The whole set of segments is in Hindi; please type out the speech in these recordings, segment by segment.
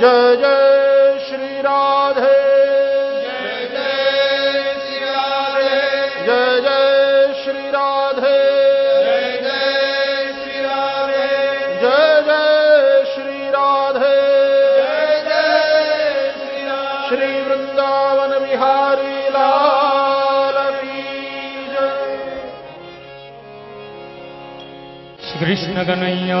जय जय श्री राधे। जय जय श्री राधे। जय जय श्री राधे। जय जय श्री राधे जय जय श्री राधे जय। जय श्री वृंदावन बिहारी लाल कृष्ण कन्हैया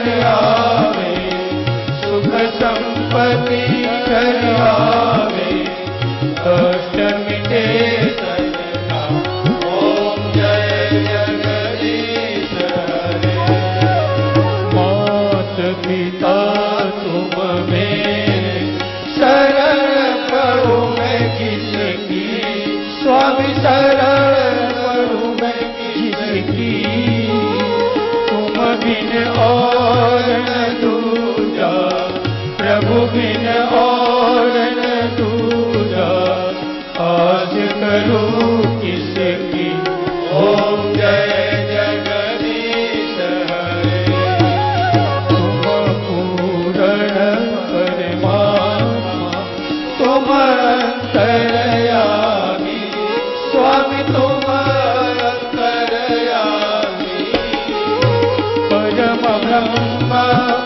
घर आवे सुख संपत्ति घर कष्ट मिटे पिता तुम शरण करूँ मैं किसकी। स्वामी शरण करूँ मैं किसकी। बिन और न दूजा प्रभु बिन और न दूजा आज करूँ किसकी परम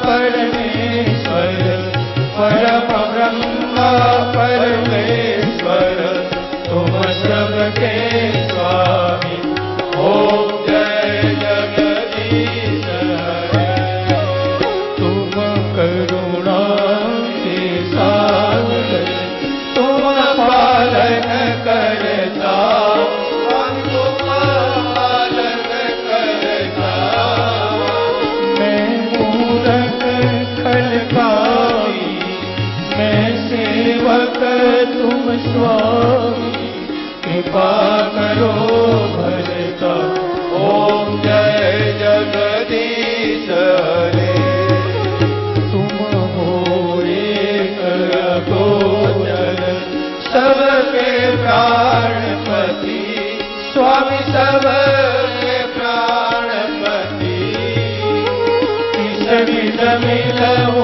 तुम स्वामी, कृपा करो भरता। ओम जय जगदीश हरे। तुम हो एक गोचर सबके प्राणपति स्वामी, सबके प्राणपति किस विध मिलऊं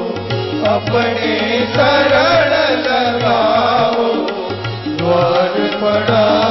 अपने शरण लगाओ द्वार पड़ा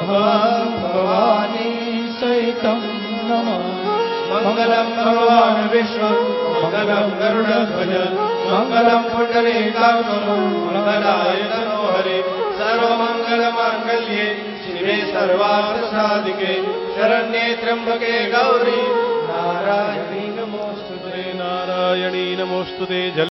भवान् सहितं मङ्गलं भगवान् विष्णु मङ्गलं गरुडध्वज मङ्गलं पुण्डरीकाक्षो मङ्गलाय तनो हरे। सर्वमङ्गलमाङ्गल्ये शिवे सर्वार्थसाधिके शरण्ये त्र्यम्बके गौरी। नारायणी नमोऽस्तु ते नारायणी नमोऽस्तु ते